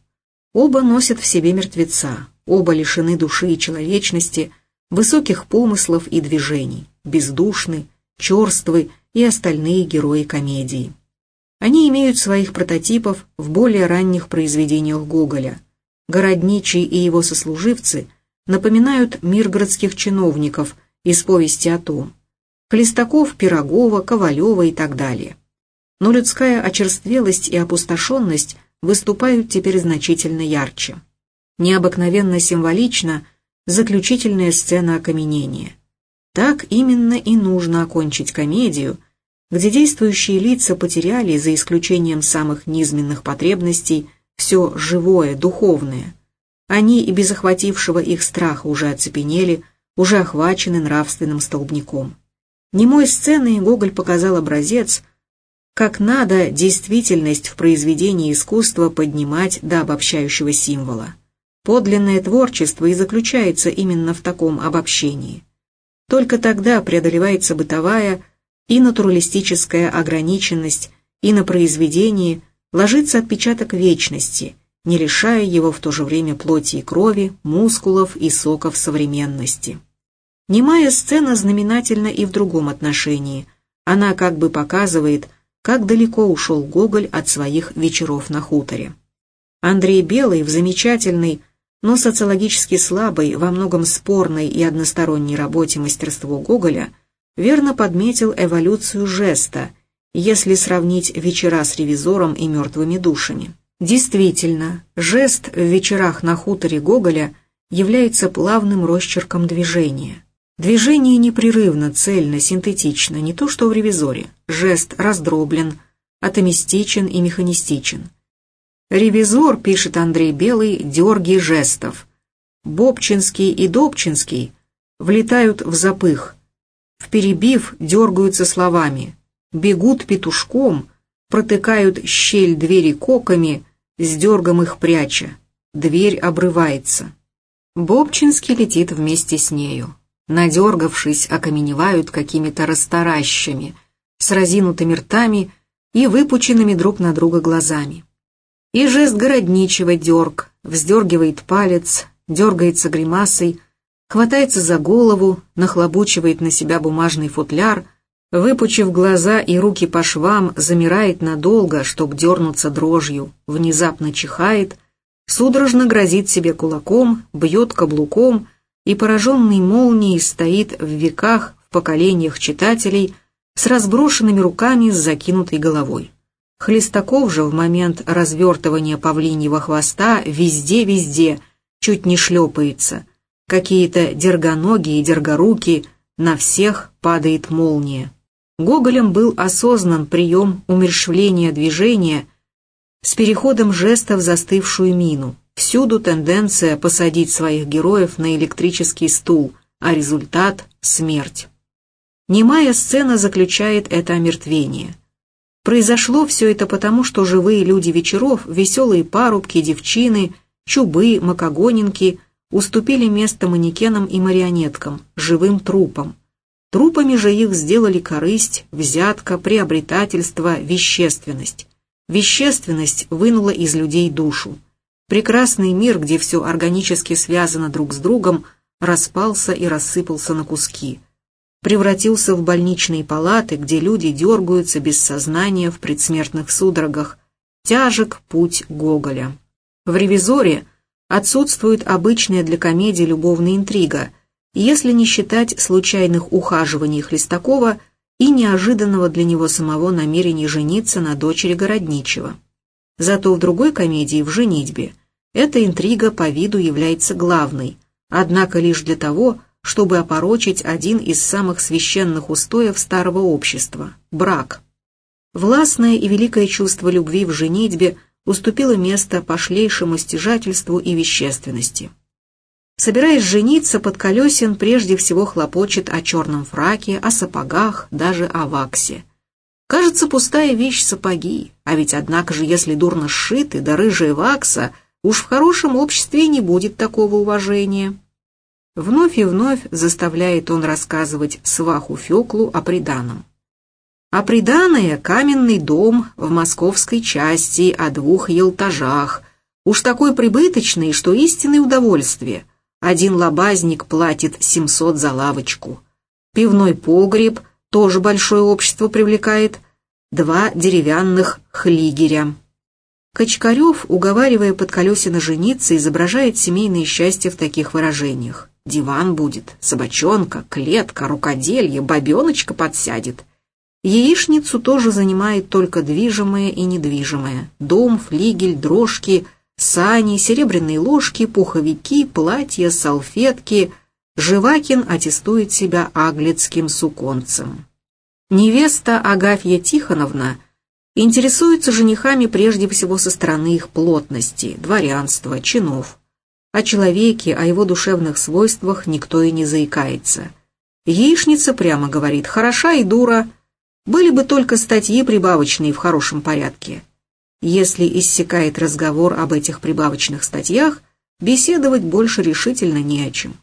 Оба носят в себе мертвеца, оба лишены души и человечности, высоких помыслов и движений, бездушны, черствы и остальные герои комедии. Они имеют своих прототипов в более ранних произведениях Гоголя. Городничий и его сослуживцы напоминают мир городских чиновников из повести о том. Хлестаков, Пирогова, Ковалева и так далее. Но людская очерствелость и опустошенность выступают теперь значительно ярче. Необыкновенно символично заключительная сцена окаменения. Так именно и нужно окончить комедию – где действующие лица потеряли, за исключением самых низменных потребностей, все живое, духовное. Они и без охватившего их страха уже оцепенели, уже охвачены нравственным столбняком. Немой сцены Гоголь показал образец, как надо действительность в произведении искусства поднимать до обобщающего символа. Подлинное творчество и заключается именно в таком обобщении. Только тогда преодолевается бытовая, и натуралистическая ограниченность, и на произведении ложится отпечаток вечности, не лишая его в то же время плоти и крови, мускулов и соков современности. Немая сцена знаменательна и в другом отношении. Она как бы показывает, как далеко ушел Гоголь от своих вечеров на хуторе. Андрей Белый в замечательной, но социологически слабой, во многом спорной и односторонней работе мастерство Гоголя – верно подметил эволюцию жеста, если сравнить вечера с ревизором и мертвыми душами. Действительно, жест в вечерах на хуторе Гоголя является плавным росчерком движения. Движение непрерывно, цельно, синтетично, не то что в ревизоре. Жест раздроблен, атомистичен и механистичен. Ревизор, пишет Андрей Белый, дерги жестов. Бобчинский и Добчинский влетают в запых, в перебив дергаются словами, бегут петушком, протыкают щель двери коками, с дергом их пряча. Дверь обрывается. Бобчинский летит вместе с нею. Надергавшись, окаменевают какими-то расторащами, с разинутыми ртами и выпученными друг на друга глазами. И жест городничего дерг, вздергивает палец, дергается гримасой, хватается за голову, нахлобучивает на себя бумажный футляр, выпучив глаза и руки по швам, замирает надолго, чтоб дернуться дрожью, внезапно чихает, судорожно грозит себе кулаком, бьет каблуком и, пораженный молнией, стоит в веках, в поколениях читателей, с разброшенными руками с закинутой головой. Хлестаков же в момент развертывания павлиньего хвоста везде-везде чуть не шлепается, какие-то дергоноги и дергоруки, на всех падает молния. Гоголем был осознан прием умерщвления движения с переходом жеста в застывшую мину. Всюду тенденция посадить своих героев на электрический стул, а результат — смерть. Немая сцена заключает это омертвение. Произошло все это потому, что живые люди вечеров, веселые парубки, девчины, чубы, макогонинки — уступили место манекенам и марионеткам, живым трупам. Трупами же их сделали корысть, взятка, приобретательство, вещественность. Вещественность вынула из людей душу. Прекрасный мир, где все органически связано друг с другом, распался и рассыпался на куски. Превратился в больничные палаты, где люди дергаются без сознания в предсмертных судорогах. Тяжек путь Гоголя. В «Ревизоре» отсутствует обычная для комедии любовная интрига, если не считать случайных ухаживаний Хлестакова и неожиданного для него самого намерения жениться на дочери Городничего. Зато в другой комедии, в «Женитьбе», эта интрига по виду является главной, однако лишь для того, чтобы опорочить один из самых священных устоев старого общества – брак. Властное и великое чувство любви в женитьбе уступило место пошлейшему стяжательству и вещественности. Собираясь жениться, Подколесин прежде всего хлопочет о черном фраке, о сапогах, даже о ваксе. Кажется, пустая вещь сапоги, а ведь однако же, если дурно сшиты, да рыжая вакса, уж в хорошем обществе не будет такого уважения. Вновь и вновь заставляет он рассказывать сваху Феклу о приданом. А приданое — каменный дом в московской части о двух елтажах, уж такой прибыточный, что истинное удовольствие. Один лобазник платит 700 за лавочку. Пивной погреб тоже большое общество привлекает. Два деревянных хлигеря. Качкарев, уговаривая Подколесина жениться, изображает семейное счастье в таких выражениях. Диван будет, собачонка, клетка, рукоделье, бабеночка подсядет. Яичницу тоже занимает только движимое и недвижимое. Дом, флигель, дрожки, сани, серебряные ложки, пуховики, платья, салфетки. Живакин аттестует себя аглицким суконцем. Невеста Агафья Тихоновна интересуется женихами прежде всего со стороны их плотности, дворянства, чинов. О человеке, о его душевных свойствах никто и не заикается. Яичница прямо говорит «хороша и дура», были бы только статьи прибавочные в хорошем порядке. Если иссякает разговор об этих прибавочных статьях, беседовать больше решительно не о чем.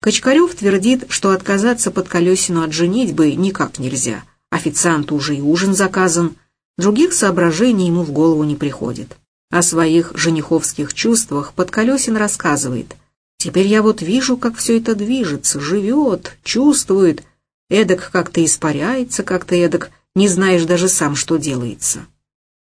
Качкарев твердит, что отказаться под колесину от женитьбы никак нельзя. Официанту уже и ужин заказан, других соображений ему в голову не приходит. О своих жениховских чувствах Подколесин рассказывает. «Теперь я вот вижу, как все это движется, живет, чувствует. Эдак как-то испаряется, как-то эдак не знаешь даже сам, что делается».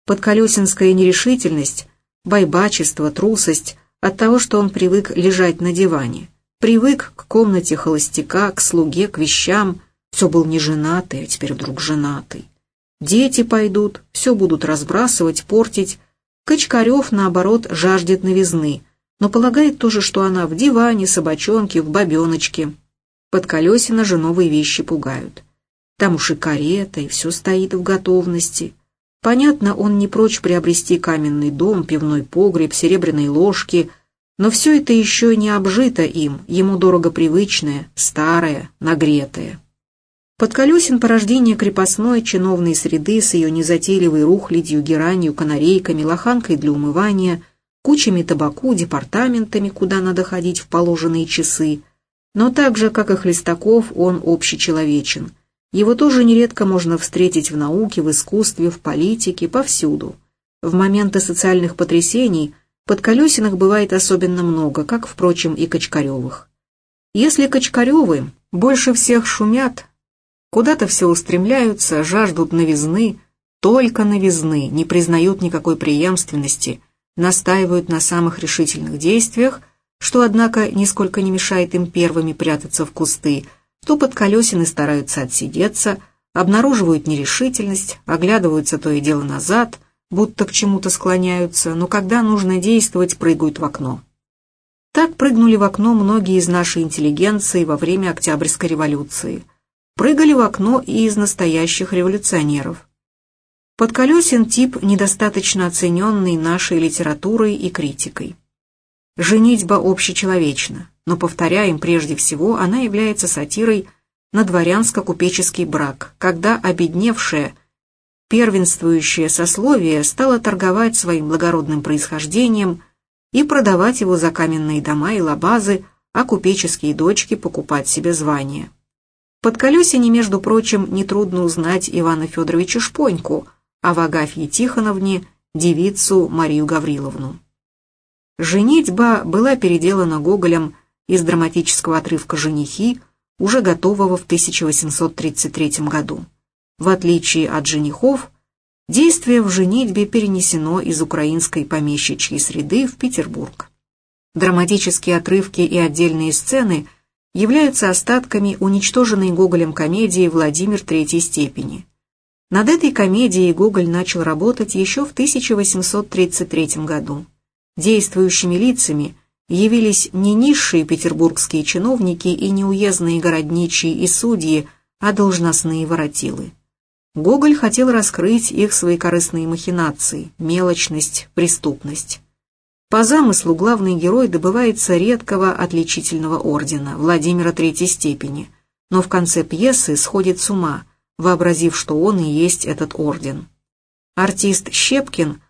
Подколесинская нерешительность, байбачество, трусость от того, что он привык лежать на диване. Привык к комнате холостяка, к слуге, к вещам. Все был не женатый, а теперь вдруг женатый. Дети пойдут, все будут разбрасывать, портить, Качкарев, наоборот, жаждет новизны, но полагает тоже, что она в диване, собачонке, в бабеночке. Под колесина же новые вещи пугают. Там уж и карета, и все стоит в готовности. Понятно, он не прочь приобрести каменный дом, пивной погреб, серебряные ложки, но все это еще не обжито им, ему дорого привычное, старое, нагретое. Подколесин порождение крепостной чиновной среды с ее незатейливой рухлядью, геранью, канарейками, лоханкой для умывания, кучами табаку, департаментами, куда надо ходить в положенные часы. Но так же, как и Хлестаков, он общечеловечен. Его тоже нередко можно встретить в науке, в искусстве, в политике, повсюду. В моменты социальных потрясений подколесиных бывает особенно много, как, впрочем, и Качкаревых. Если Качкаревы больше всех шумят, Куда-то все устремляются, жаждут новизны, только новизны, не признают никакой преемственности, настаивают на самых решительных действиях, что, однако, нисколько не мешает им первыми прятаться в кусты, то под колесины стараются отсидеться, обнаруживают нерешительность, оглядываются то и дело назад, будто к чему-то склоняются, но когда нужно действовать, прыгают в окно. Так прыгнули в окно многие из нашей интеллигенции во время Октябрьской революции – прыгали в окно и из настоящих революционеров. Подколесен тип, недостаточно оцененный нашей литературой и критикой. Женитьба общечеловечна, но, повторяем, прежде всего, она является сатирой на дворянско-купеческий брак, когда обедневшее, первенствующее сословие стало торговать своим благородным происхождением и продавать его за каменные дома и лабазы, а купеческие дочки покупать себе звания. Под колесине, между прочим, нетрудно узнать Ивана Федоровича Шпоньку, а в Агафье Тихоновне девицу Марию Гавриловну. Женитьба была переделана Гоголем из драматического отрывка «Женихи», уже готового в 1833 году. В отличие от женихов, действие в женитьбе перенесено из украинской помещичьей среды в Петербург. Драматические отрывки и отдельные сцены являются остатками уничтоженной Гоголем комедии «Владимир третьей степени». Над этой комедией Гоголь начал работать еще в 1833 году. Действующими лицами явились не низшие петербургские чиновники и не уездные городничие и судьи, а должностные воротилы. Гоголь хотел раскрыть их свои корыстные махинации, мелочность, преступность. По замыслу главный герой добывается редкого отличительного ордена Владимира Третьей степени, но в конце пьесы сходит с ума, вообразив, что он и есть этот орден. Артист Щепкин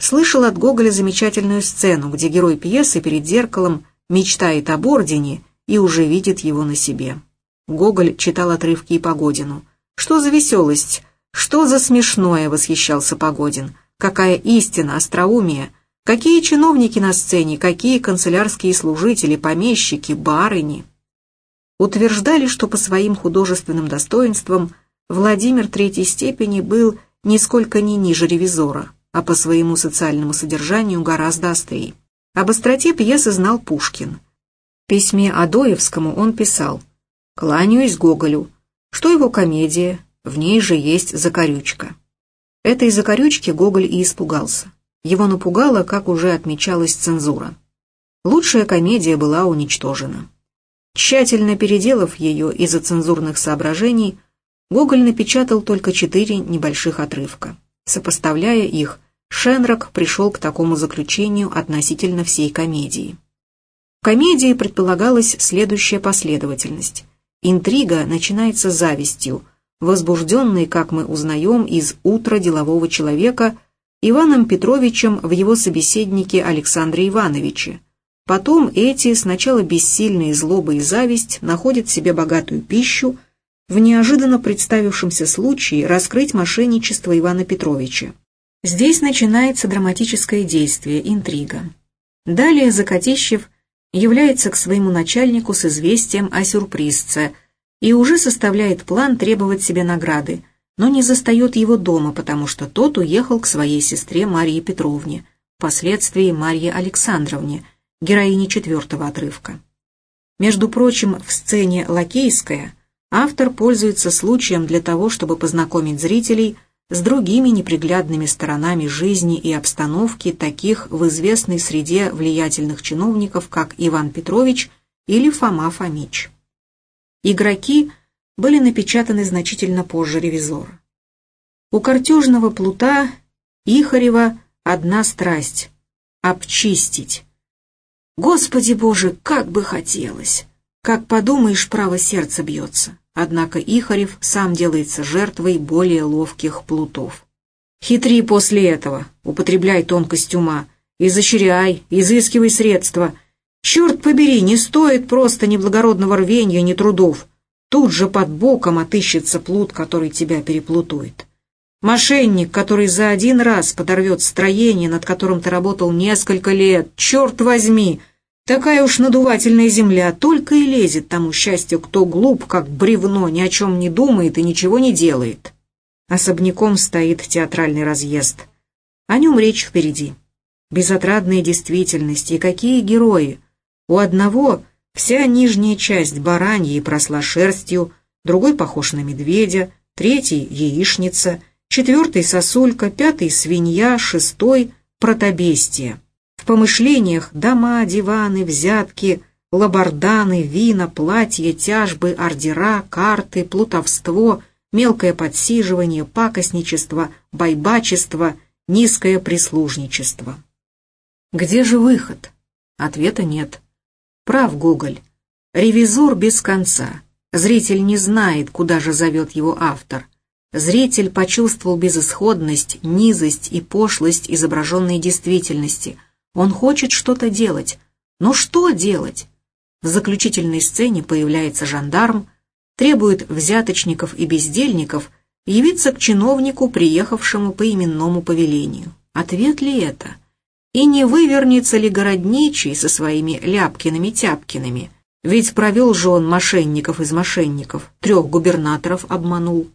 слышал от Гоголя замечательную сцену, где герой пьесы перед зеркалом мечтает об ордене и уже видит его на себе. Гоголь читал отрывки и Погодину. «Что за веселость? Что за смешное?» — восхищался Погодин. «Какая истина, остроумие!» Какие чиновники на сцене, какие канцелярские служители, помещики, барыни. Утверждали, что по своим художественным достоинствам Владимир Третьей степени был нисколько не ниже ревизора, а по своему социальному содержанию гораздо острее. Об остроте пьесы знал Пушкин. В письме Адоевскому он писал «Кланяюсь Гоголю, что его комедия, в ней же есть закорючка». Этой закорючки Гоголь и испугался. Его напугало, как уже отмечалась цензура. Лучшая комедия была уничтожена. Тщательно переделав ее из-за цензурных соображений, Гоголь напечатал только четыре небольших отрывка. Сопоставляя их, Шенрок пришел к такому заключению относительно всей комедии. В комедии предполагалась следующая последовательность. Интрига начинается завистью, возбужденной, как мы узнаем, из утра делового человека – Иваном Петровичем в его собеседнике Александре Ивановиче. Потом эти, сначала бессильные злоба и зависть, находят себе богатую пищу в неожиданно представившемся случае раскрыть мошенничество Ивана Петровича. Здесь начинается драматическое действие, интрига. Далее Закатищев является к своему начальнику с известием о сюрпризце и уже составляет план требовать себе награды, но не застает его дома, потому что тот уехал к своей сестре Марии Петровне, впоследствии Марье Александровне, героине четвертого отрывка. Между прочим, в сцене «Лакейская» автор пользуется случаем для того, чтобы познакомить зрителей с другими неприглядными сторонами жизни и обстановки таких в известной среде влиятельных чиновников, как Иван Петрович или Фома Фомич. Игроки были напечатаны значительно позже ревизора. У картежного плута Ихарева одна страсть — обчистить. Господи Боже, как бы хотелось! Как подумаешь, право сердце бьется. Однако Ихарев сам делается жертвой более ловких плутов. Хитри после этого, употребляй тонкость ума, изощряй, изыскивай средства. Черт побери, не стоит просто ни благородного рвения, ни трудов. Тут же под боком отыщется плут, который тебя переплутует. Мошенник, который за один раз подорвет строение, над которым ты работал несколько лет, черт возьми! Такая уж надувательная земля, только и лезет тому счастью, кто глуп, как бревно, ни о чем не думает и ничего не делает. Особняком стоит театральный разъезд. О нем речь впереди. Безотрадная действительность и какие герои. У одного Вся нижняя часть бараньей просла шерстью, другой похож на медведя, третий — яичница, четвертый — сосулька, пятый — свинья, шестой — протобестие. В помышлениях дома, диваны, взятки, лабарданы, вина, платья, тяжбы, ордера, карты, плутовство, мелкое подсиживание, пакостничество, байбачество, низкое прислужничество. Где же выход? Ответа нет. Прав Гоголь. Ревизор без конца. Зритель не знает, куда же зовет его автор. Зритель почувствовал безысходность, низость и пошлость изображенной действительности. Он хочет что-то делать. Но что делать? В заключительной сцене появляется жандарм, требует взяточников и бездельников явиться к чиновнику, приехавшему по именному повелению. Ответ ли это? И не вывернется ли городничий со своими ляпкиными-тяпкиными? Ведь провел же он мошенников из мошенников, трех губернаторов обманул.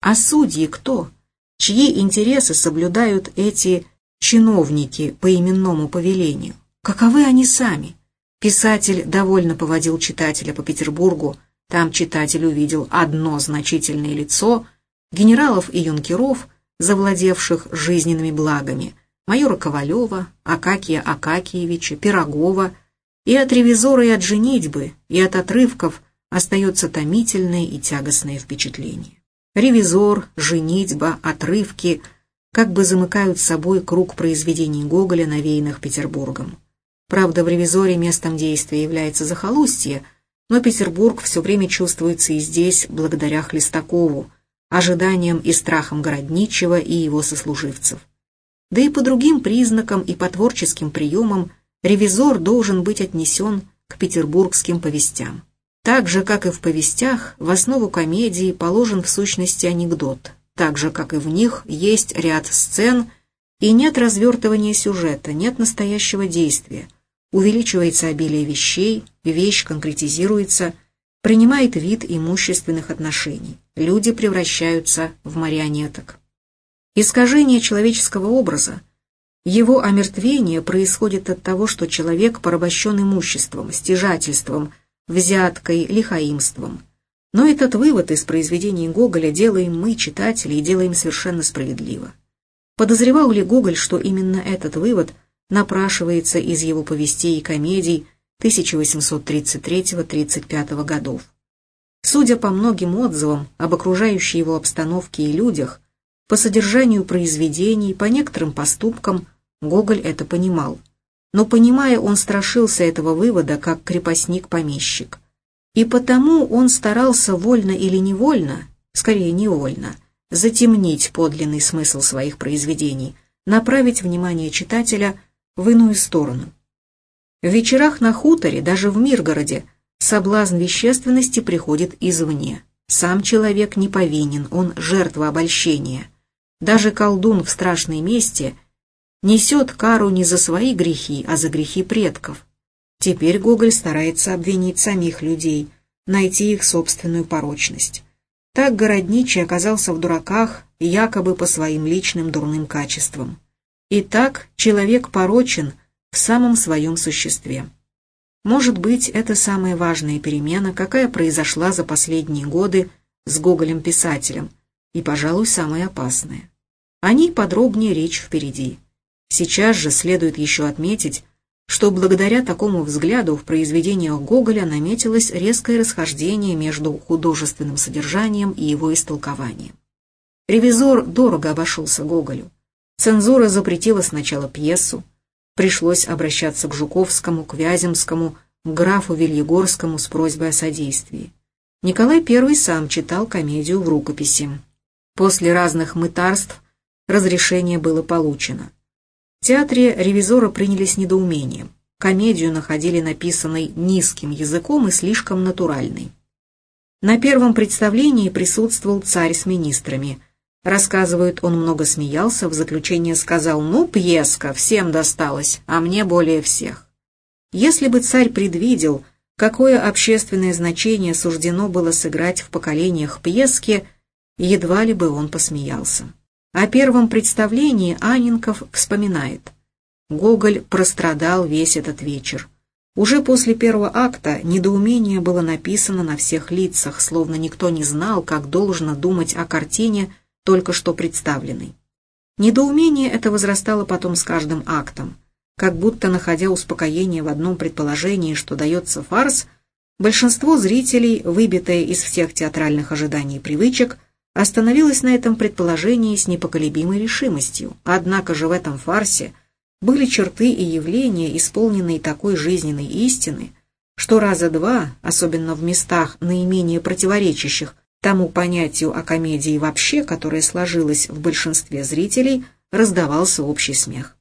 А судьи кто? Чьи интересы соблюдают эти чиновники по именному повелению? Каковы они сами? Писатель довольно поводил читателя по Петербургу. Там читатель увидел одно значительное лицо, генералов и юнкеров, завладевших жизненными благами, майора Ковалева, Акакия Акакиевича, Пирогова, и от ревизора и от женитьбы, и от отрывков остается томительное и тягостное впечатление. Ревизор, женитьба, отрывки как бы замыкают собой круг произведений Гоголя, навеянных Петербургом. Правда, в «Ревизоре» местом действия является захолустье, но Петербург все время чувствуется и здесь благодаря Хлестакову, ожиданиям и страхам Городничего и его сослуживцев. Да и по другим признакам и по творческим приемам ревизор должен быть отнесен к петербургским повестям. Так же, как и в повестях, в основу комедии положен в сущности анекдот, так же, как и в них есть ряд сцен, и нет развертывания сюжета, нет настоящего действия. Увеличивается обилие вещей, вещь конкретизируется, принимает вид имущественных отношений. Люди превращаются в марионеток. Искажение человеческого образа, его омертвение происходит от того, что человек порабощен имуществом, стяжательством, взяткой, лихаимством. Но этот вывод из произведений Гоголя делаем мы, читатели, и делаем совершенно справедливо. Подозревал ли Гоголь, что именно этот вывод напрашивается из его повестей и комедий 1833-35 годов? Судя по многим отзывам об окружающей его обстановке и людях, по содержанию произведений, по некоторым поступкам, Гоголь это понимал. Но понимая, он страшился этого вывода, как крепостник-помещик. И потому он старался вольно или невольно, скорее невольно, затемнить подлинный смысл своих произведений, направить внимание читателя в иную сторону. В вечерах на хуторе, даже в Миргороде, соблазн вещественности приходит извне. Сам человек не повинен, он жертва обольщения – даже колдун в страшной мести несет кару не за свои грехи, а за грехи предков. Теперь Гоголь старается обвинить самих людей, найти их собственную порочность. Так Городничий оказался в дураках якобы по своим личным дурным качествам. И так человек порочен в самом своем существе. Может быть, это самая важная перемена, какая произошла за последние годы с Гоголем-писателем, и, пожалуй, самое опасное. О ней подробнее речь впереди. Сейчас же следует еще отметить, что благодаря такому взгляду в произведениях Гоголя наметилось резкое расхождение между художественным содержанием и его истолкованием. Ревизор дорого обошелся Гоголю. Цензура запретила сначала пьесу, пришлось обращаться к Жуковскому, к Вяземскому, к графу Вильегорскому с просьбой о содействии. Николай I сам читал комедию в рукописи. После разных мытарств разрешение было получено. В театре ревизора приняли с недоумением. Комедию находили написанной низким языком и слишком натуральной. На первом представлении присутствовал царь с министрами. Рассказывают, он много смеялся, в заключение сказал «Ну, пьеска, всем досталось, а мне более всех». Если бы царь предвидел, какое общественное значение суждено было сыграть в поколениях пьески, едва ли бы он посмеялся. О первом представлении Анинков вспоминает. Гоголь прострадал весь этот вечер. Уже после первого акта недоумение было написано на всех лицах, словно никто не знал, как должно думать о картине, только что представленной. Недоумение это возрастало потом с каждым актом. Как будто, находя успокоение в одном предположении, что дается фарс, большинство зрителей, выбитое из всех театральных ожиданий и привычек, остановилась на этом предположении с непоколебимой решимостью. Однако же в этом фарсе были черты и явления, исполненные такой жизненной истины, что раза два, особенно в местах наименее противоречащих тому понятию о комедии вообще, которое сложилось в большинстве зрителей, раздавался общий смех.